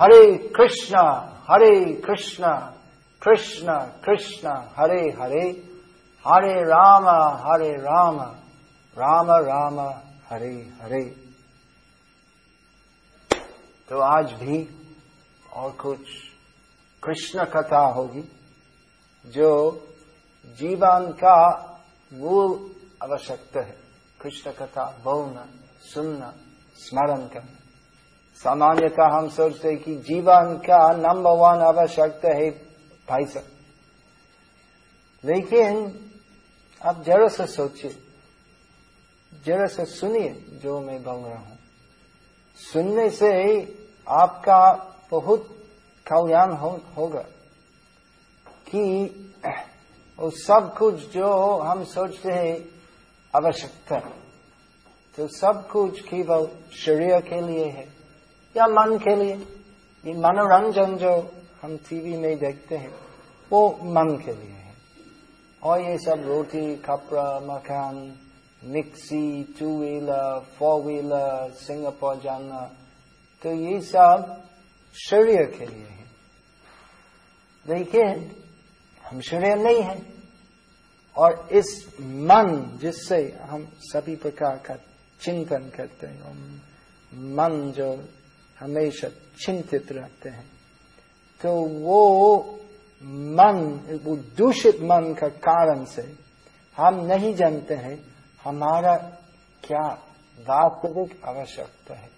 हरे कृष्णा हरे कृष्णा, कृष्ण कृष्ण, हरे हरे हरे राम हरे राम राम राम, हरे हरे। तो आज भी और कुछ कृष्ण कथा होगी जो जीवन का मूल आवश्यकता है। कृष्ण कथा बोलना, सुनना, स्मरण करना। सामान्यतः हम सोचते कि जीवन का नंबर वन आवश्यकता है पैसा लेकिन आप जरा से सोचिए जरा से सुनिए जो मैं बोल रहा हूँ। सुनने से आपका बहुत कल्याण हो, होगा कि वो सब कुछ जो हम सोचते हैं आवश्यकता तो सब कुछ केवल शरीर के लिए है। या मन के लिए? ये मनोरंजन जो हम टीवी में देखते हैं, वो मन के लिए है। और ये सब रोटी, कपड़ा, मकान, mixie two wheeler four wheeler Singapore जाना तो ये सब शरीर के लिए है। लेकिन हम शरीर नहीं है। और इस मन जिससे हम सभी प्रकार का चिंतन करते हैं मन जो हमेशा चिंतित रहते हैं। तो वो मन, वो दूषित मन का कारण से हम नहीं जानते हैं, हमारा क्या वास्तविक आवश्यकता है।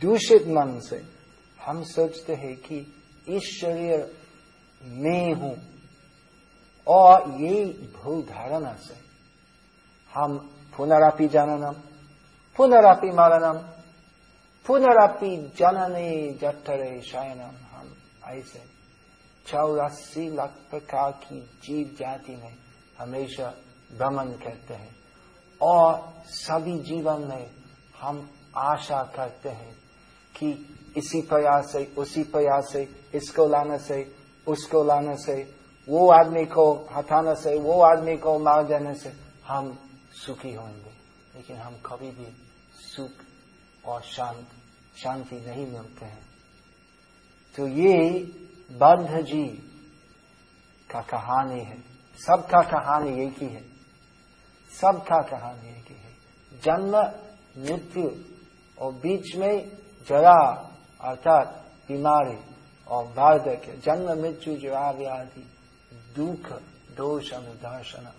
दूषित मन से हम सोचते हैं कि इस शरीर में हूँ और ये भूल धारणा से हम पुनरापि जननम, पुनरापि मरणम पुनरापि जनने जठरे शयनम हम। ऐसे चौरासी लाख प्रकार की जीव जाति में हमेशा भ्रमण करते हैं और सभी जीवन में हम आशा करते हैं कि इसी प्रयास से, उसी प्रयास से, इसको लाने से, उसको लाने से, वो आदमी को हटाने से, वो आदमी को मार देने से हम सुखी होंगे। लेकिन हम कभी भी सुख और शांत शांति नहीं मिलते हैं। तो ये बंध जी का कहानी है। सबका कहानी एक ही है। सबका कहानी एक ही है। जन्म, मृत्यु और बीच में जरा, अर्थात बीमारी और वार्धक्य जन्म, मृत्यु जरा व्याधि दुख, दोष अनुदर्शन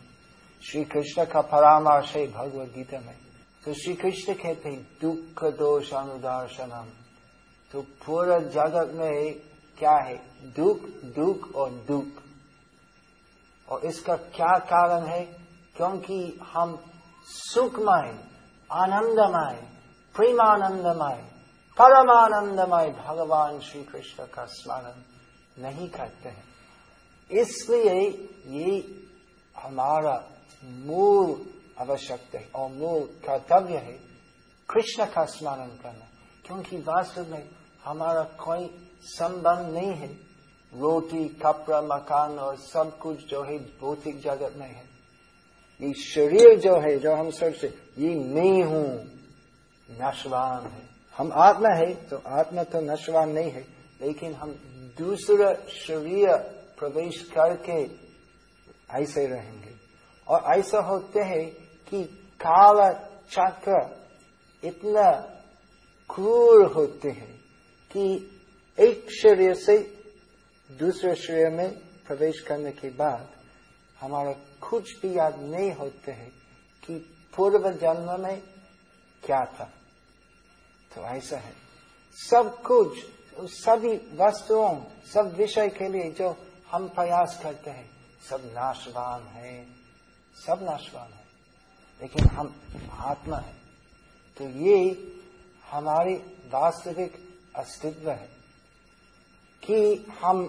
श्री कृष्ण का परामर्श है भगवद गीता में। तो श्री कृष्ण कहते हैं, दुख, दोष, अनुदर्शनम। तो पूरा जगत में क्या है? दुख दुख और दुख। और इसका क्या कारण है? क्योंकि हम सुखमय, आनंदमय, प्रेमानंदमय, परमानंदमय भगवान श्री कृष्ण का स्मरण नहीं करते हैं। इसलिए ये हमारा मूल आवश्यकता है। और मूल कर्तव्य है कृष्ण का स्मरण करना। क्योंकि वास्तव में हमारा कोई संबंध नहीं है। रोटी, कपड़ा, मकान और सब कुछ जो है भौतिक जगत में है। ये शरीर जो है, जो हम सोचते ये मैं हूँ, नशवान है। हम आत्मा है तो आत्मा तो नशवान नहीं है। लेकिन हम दूसरा शरीर प्रवेश करके ऐसे रहेंगे। और ऐसा होते हैं कि काला चक्र इतना क्रूर होते हैं कि एक शरीर से दूसरे शरीर में प्रवेश करने के बाद हमारा कुछ भी याद नहीं होते हैं कि पूर्व जन्म में क्या था। तो ऐसा है। सब कुछ, सभी वस्तुओं, सब विषय के लिए जो हम प्रयास करते हैं, सब नाशवान है, सब नाशवान है। लेकिन हम आत्मा है। तो ये हमारी वास्तविक अस्तित्व है कि हम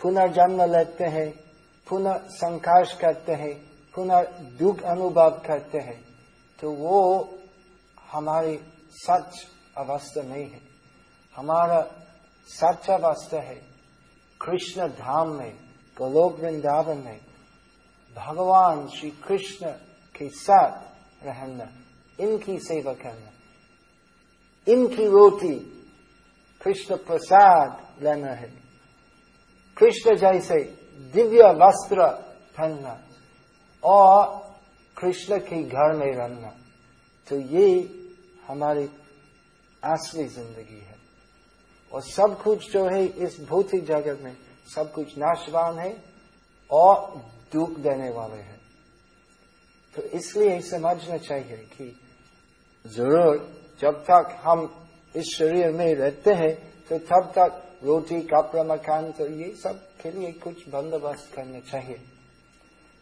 पुनर्जन्म लेते हैं पुनः संघर्ष करते हैं पुनः दुख अनुभव करते हैं। तो वो हमारी सच अवस्था नहीं है। हमारा सच अवस्था है कृष्ण धाम में, गोलोक वृंदावन में। भगवान श्री कृष्ण के साथ रहना, इनकी सेवा करना, इनकी रोटी कृष्ण प्रसाद लेना है। कृष्ण जैसे दिव्य वस्त्र पहनना और कृष्ण के घर में रहना तो ये हमारी असली ज़िंदगी है। और सब कुछ जो है इस भौतिक जगत में सब कुछ नाशवान है और दुख देने वाले हैं। तो इसलिए समझना चाहिए कि ज़रूर जब तक हम इस शरीर में रहते हैं तो तब तक रोटी कपड़ा मकान तो ये सब के लिए कुछ बंदोबस्त करना चाहिए।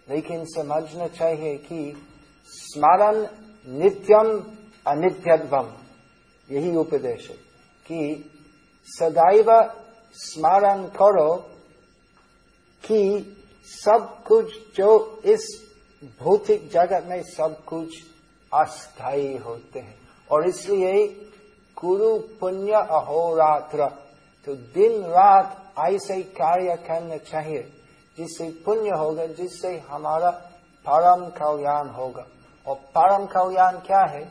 लेकिन समझना चाहिए कि स्मरण नित्यम अनित्यत्वम, यही उपदेश है कि सदैव स्मरण करो कि सब कुछ जो इस भौतिक जगत में सब कुछ अस्थायी होते हैं। और इसलिए कुरु पुण्य अहोरात्र तो दिन रात ऐसे कार्य करना चाहिए, जिससे पुण्य होगा, जिससे हमारा परम कल्याण होगा। और परम कल्याण क्या है?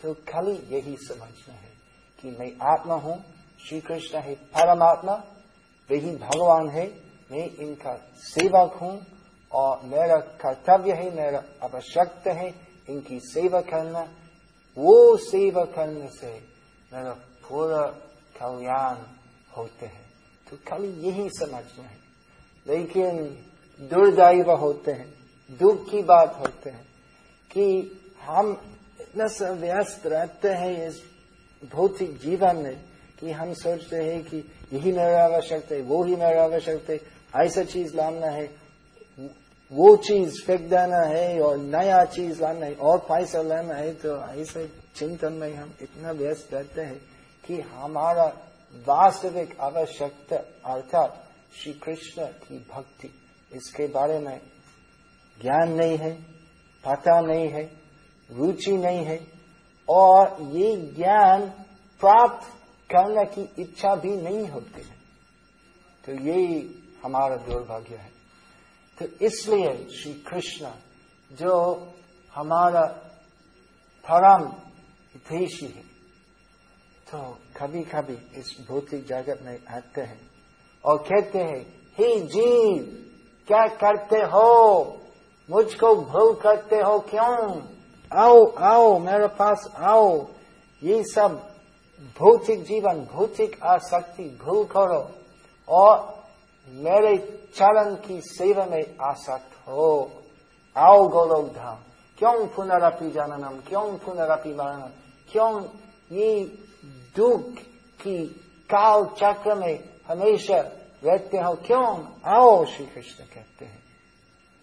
तो खाली यही समझना है कि मैं आत्मा हूँ श्री कृष्ण है परमात्मा, वही भगवान है, मैं इनका सेवक हूँ और मेरा कर्तव्य है, मेरा आवश्यकता है इनकी सेवा करना। वो सेवा करने से मेरा पूरा कल्याण होते हैं। तो खाली यही समझना है। लेकिन दुर्दैव होते हैं, दुख की बात होते हैं कि हम इतना व्यस्त रहते हैं इस भौतिक जीवन में कि हम सोचते हैं कि यही मेरा आवश्यकता है, वो ही मेरा आवश्यकता है, ऐसा चीज़ लाना है। वो चीज़ फेंक देना है और नया चीज़ लाना है और पैसा लेना है तो ऐसे चिंतन में हम इतना व्यस्त रहते हैं कि हमारा वास्तविक आवश्यकता अर्थात श्री कृष्ण की भक्ति, इसके बारे में ज्ञान नहीं है, पता नहीं है, रुचि नहीं है, और ये ज्ञान प्राप्त करने की इच्छा भी नहीं होती है। तो यही हमारा दुर्भाग्य है। तो इसलिए श्री कृष्ण जो हमारा परम हितेशी है तो कभी कभी इस भौतिक जगत में आते हैं और कहते हैं, हे जीव, क्या करते हो? मुझको भूल करते हो क्यों? आओ आओ, मेरे पास आओ। ये सब भौतिक जीवन, भौतिक आसक्ति भूल करो और मेरे चरण की सेवा में आसक्त हो। आओ गोलोक धाम। क्यों पुनरअपि जननम? क्यों पुनरअपि मरणम? क्यों ये दुख की काल चक्र में हमेशा रहते हो? क्यों? आओ श्री कृष्ण कहते हैं।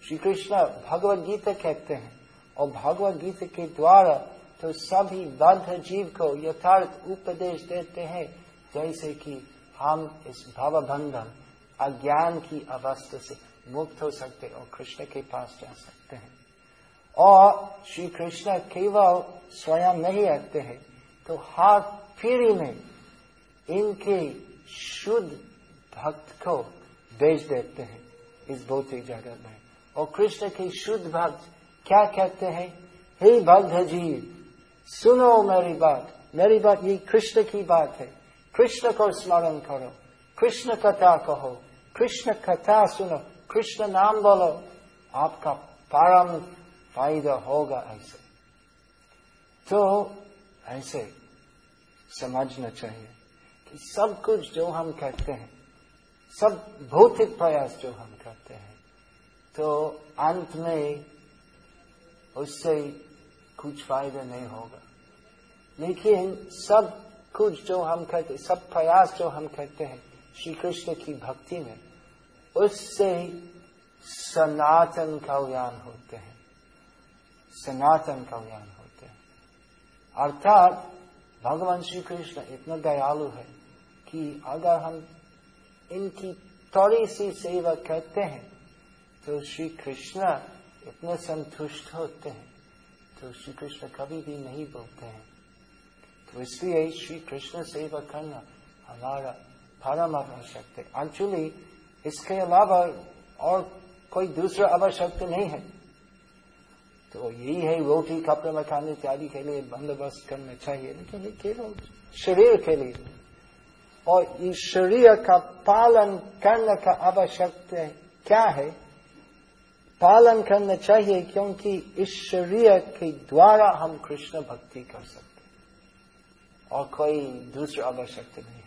श्री कृष्ण भगवत गीता कहते हैं। और भगवत गीता के द्वारा तो सभी बद्ध जीव को यथार्थ उपदेश देते हैं, जैसे कि हम इस भव बंधन अज्ञान की अवस्था से मुक्त हो सकते और कृष्ण के पास जा सकते हैं। और श्री कृष्ण केवल स्वयं नहीं आते हैं तो हर पीढ़ी में इनके शुद्ध भक्त को भेज देते हैं। इस भौतिक जगत में और कृष्ण के शुद्ध भक्त क्या कहते हैं? हे बद्ध जीव सुनो मेरी बात। मेरी बात ये कृष्ण की बात है। कृष्ण को स्मरण करो। कृष्ण कथा कहो। कृष्ण कथा सुनो कृष्ण नाम बोलो आपका परम फ़ायदा होगा ऐसे तो ऐसे समझना चाहिए कि सब कुछ जो हम करते हैं, सब भौतिक प्रयास जो हम करते हैं तो अंत में उससे कुछ फ़ायदा नहीं होगा। लेकिन सब कुछ जो हम करते, सब प्रयास जो हम करते हैं श्री कृष्ण की भक्ति में उससे ही सनातन कल्याण होते हैं। सनातन कल्याण होते हैं। अर्थात भगवान श्री कृष्ण इतना दयालु है कि अगर हम इनकी थोड़ी सी सेवा करते हैं तो श्री कृष्ण इतने संतुष्ट होते हैं तो श्री कृष्ण कभी भी नहीं बोलते हैं। तो इसलिए श्री कृष्ण सेवा करना हमारा परम आवश्यक है एक्चुअली इसके अलावा और कोई दूसरा आवश्यकता नहीं है। तो यही है, रोटी, कपड़े मकान इत्यादि के लिए बंदोबस्त करना चाहिए। लेकिन ये केवल शरीर के लिए और ईश्वरीय का पालन करने का आवश्यकता क्या है? पालन करना चाहिए क्योंकि ईश्वरीय के द्वारा हम कृष्ण भक्ति कर सकते और कोई दूसरा आवश्यकता नहीं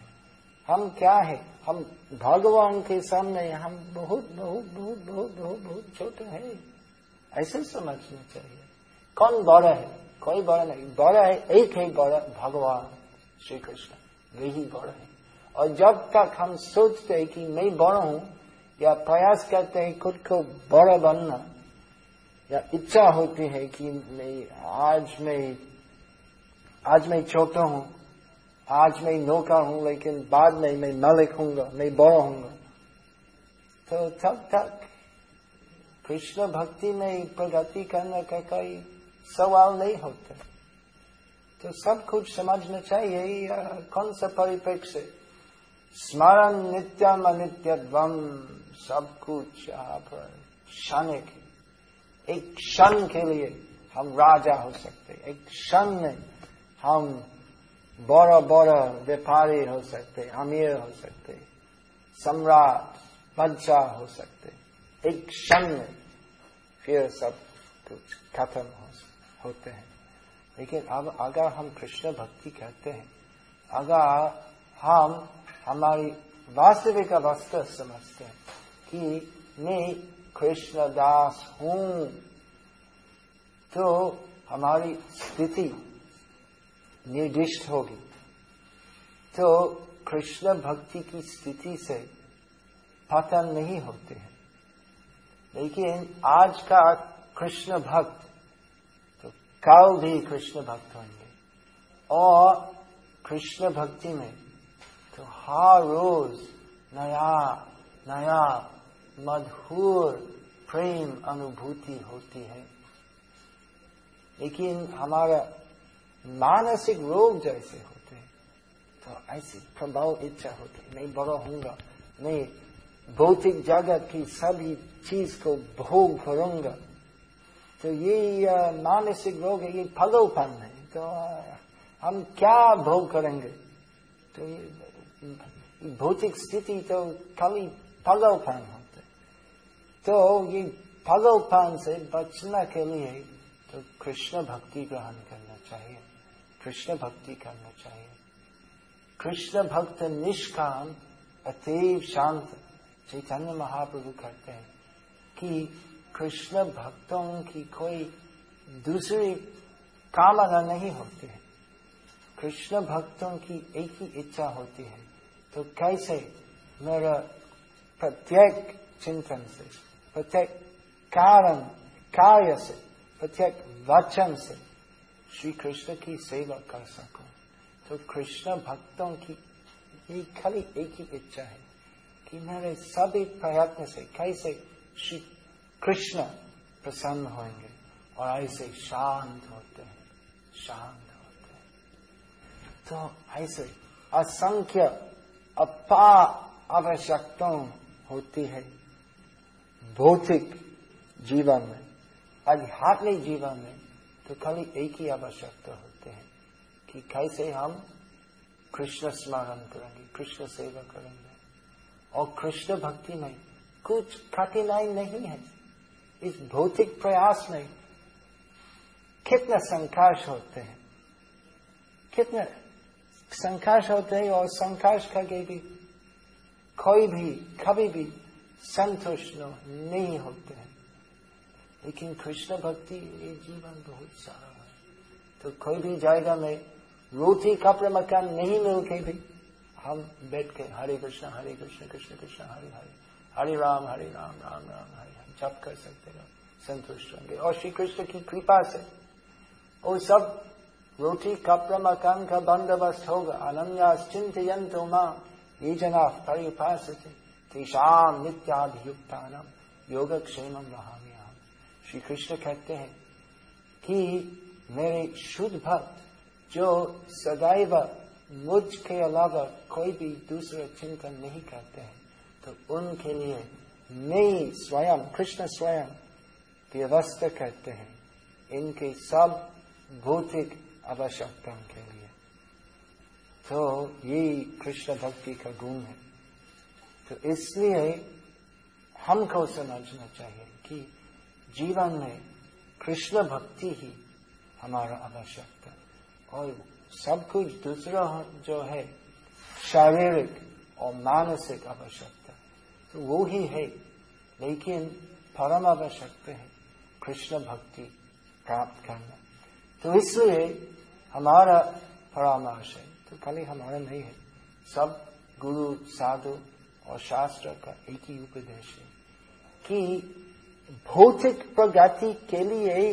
हम क्या है? हम भगवान के सामने हम बहुत बहुत बहुत बहुत बहुत बहुत छोटे हैं। ऐसे समझना चाहिए। कौन बड़ा है? कोई बड़ा नहीं। बड़ा है, एक ही बड़ा भगवान श्री कृष्ण वही बड़ा है। और जब तक हम सोचते हैं कि मैं बड़ा हूँ, या प्रयास करते हैं खुद को बड़ा बनना, या इच्छा होती है कि मैं आज मैं आज मैं छोटा हूँ आज मैं नौकर हूँ, लेकिन बाद में मैं मालिक हूँगा, मैं बड़ा हूँगा। तो तब तक कृष्ण भक्ति में प्रगति करने का कोई सवाल नहीं होता। तो सब कुछ समझना चाहिए कौन सा परिप्रेक्ष्य? स्मरण नित्यम अनित्यम सब कुछ आप क्षण के, एक क्षण के लिए हम राजा हो सकते एक क्षण में हम बड़ा बड़ा व्यापारी हो सकते अमीर हो सकते सम्राट बादशाह हो सकते। एक क्षण में फिर सब कुछ खत्म हो, होते हैं। लेकिन अब अगर हम कृष्ण भक्ति कहते हैं अगर हम हमारी वास्तविक अवस्था समझते हैं कि मैं कृष्ण दास हूँ तो हमारी स्थिति निर्दिष्ट होगी। तो कृष्ण भक्ति की स्थिति से पतन नहीं होते हैं। लेकिन आज का कृष्ण भक्त तो कल भी कृष्ण भक्त होंगे। और कृष्ण भक्ति में तो हर रोज नया नया मधुर प्रेम अनुभूति होती है। लेकिन हमारा मानसिक रोग जैसे होते हैं तो ऐसी प्रभाव इच्छा होती है। नहीं बड़ा हूँगा नहीं, भौतिक जगत की सभी चीज़ को भोग करूँगा। तो ये मानसिक रोग है, ये फलोपन है। तो हम क्या भोग करेंगे? तो ये भौतिक स्थिति तो खाली फलोपन होते तो ये फलोपन से बचने के लिए तो कृष्ण भक्ति ग्रहण करना चाहिए। कृष्ण भक्ति करना चाहिए। कृष्ण भक्त निष्काम, अतीव शांत चैतन्य महाप्रभु कहते हैं कि कृष्ण भक्तों की कोई दूसरी कामना नहीं होती है। कृष्ण भक्तों की एक ही इच्छा होती है। तो कैसे मेरा प्रत्येक चिंतन से, प्रत्येक कारण, कार्य से, प्रत्येक वचन से श्री कृष्ण की सेवा कर सको। तो कृष्ण भक्तों की, ये खाली एक ही इच्छा है कि मेरे सभी प्रयत्न से, कैसे श्री कृष्ण प्रसन्न होंगे और ऐसे शांत होते हैं, शांत होते हैं। तो ऐसे असंख्य अपा आवश्यकता होती है भौतिक जीवन में, आध्यात्मिक जीवन में। तो खाली एक ही आवश्यकता होते हैं कि कैसे हम कृष्ण स्मरण करेंगे, कृष्ण सेवा करेंगे। और कृष्ण भक्ति में कुछ कठिनाई नहीं है, इस भौतिक प्रयास में कितने संघर्ष होते हैं। कितने संघर्ष होते हैं और संघर्ष करके भी कोई भी, कभी भी संतुष्ट नहीं होते हैं। लेकिन कृष्ण भक्ति ये जीवन बहुत सारा है। तो कोई भी जाएगा, में रोटी कपड़े मकान नहीं मिल के भी। हम बैठ के हरे कृष्ण हरे कृष्ण कृष्ण कृष्ण, हरे हरे हरे राम हरे राम राम राम, हरे हम जप कर सकते हैं, संतुष्ट होंगे। और श्री कृष्ण की कृपा से वो सब रोटी कपड़ा मकान का बंदोबस्त होगा। अनन्या चिंतयंतो माँ ये जना परिपास तेषाम नित्याभियुक्ता योगक्षेम हम श्री कृष्ण कहते हैं कि मेरे शुद्ध भक्त, जो सदैव मुझ के अलावा कोई भी दूसरा चिंतन नहीं करते हैं तो उनके लिए मैं स्वयं, कृष्ण स्वयं व्यवस्था करते हैं। इनके सब भौतिक आवश्यकताओं के लिए। तो ये कृष्ण भक्ति का गुण है। तो इसलिए हमको समझना चाहिए कि जीवन में कृष्ण भक्ति ही हमारा आवश्यकता और सब कुछ दूसरा जो है, शारीरिक और मानसिक आवश्यकता तो वो ही है, लेकिन परम आवश्यकता है कृष्ण भक्ति प्राप्त करना। तो इसलिए हमारा परामर्श है तो खाली हमारा नहीं है। सब गुरु, साधु और शास्त्र का एक ही उपदेश है कि भौतिक प्रगति के लिए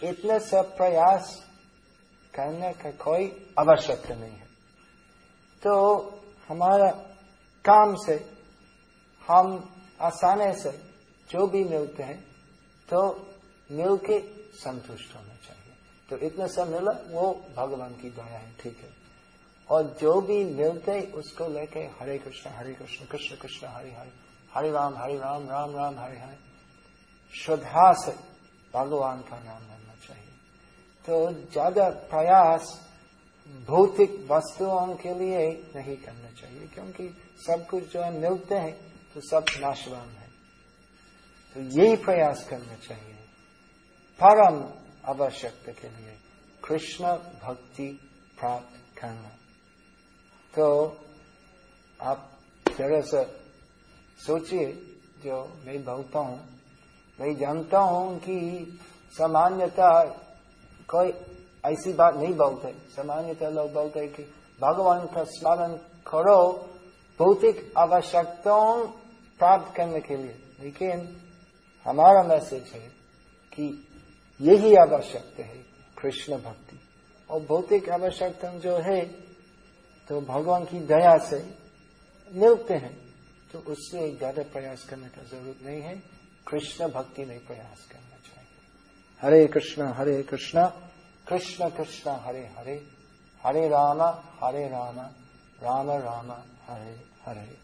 इतने सब प्रयास करने का कोई आवश्यकता नहीं है। तो हमारा काम से, हम आसानी से जो भी मिलते हैं तो मिलके संतुष्ट होना चाहिए। तो इतना सब मिला, वो भगवान की दया है, ठीक है। और जो भी मिलते उसको लेके हरे कृष्ण हरे कृष्ण कृष्ण कृष्ण, हरे हरे हरे राम हरे राम राम राम, हरे हरे। श्रद्धा से भगवान का नाम लेना चाहिए। तो ज़्यादा प्रयास भौतिक वस्तुओं के लिए नहीं करना चाहिए, क्योंकि सब कुछ जो है मिलते हैं तो सब नाशवान है। तो यही प्रयास करना चाहिए। परम आवश्यकता के लिए कृष्ण भक्ति प्राप्त करना। तो आप जरा सा सोचिए, जो मैं बोलता हूँ मैं जानता हूँ कि सामान्यता कोई ऐसी बात नहीं बोलते। सामान्यतः लोग बोलते कि भगवान का स्मरण करो भौतिक आवश्यकताओं प्राप्त करने के लिए। लेकिन हमारा मैसेज है कि यही आवश्यकता है कृष्ण भक्ति। और भौतिक आवश्यकता जो है तो भगवान की दया से मिलते हैं तो उससे ज़्यादा प्रयास करने का ज़रूरत नहीं है। कृष्ण भक्ति में प्रयास करना चाहिए। हरे कृष्ण हरे कृष्ण। कृष्ण कृष्ण हरे हरे। हरे रामा हरे रामा। राम राम हरे हरे।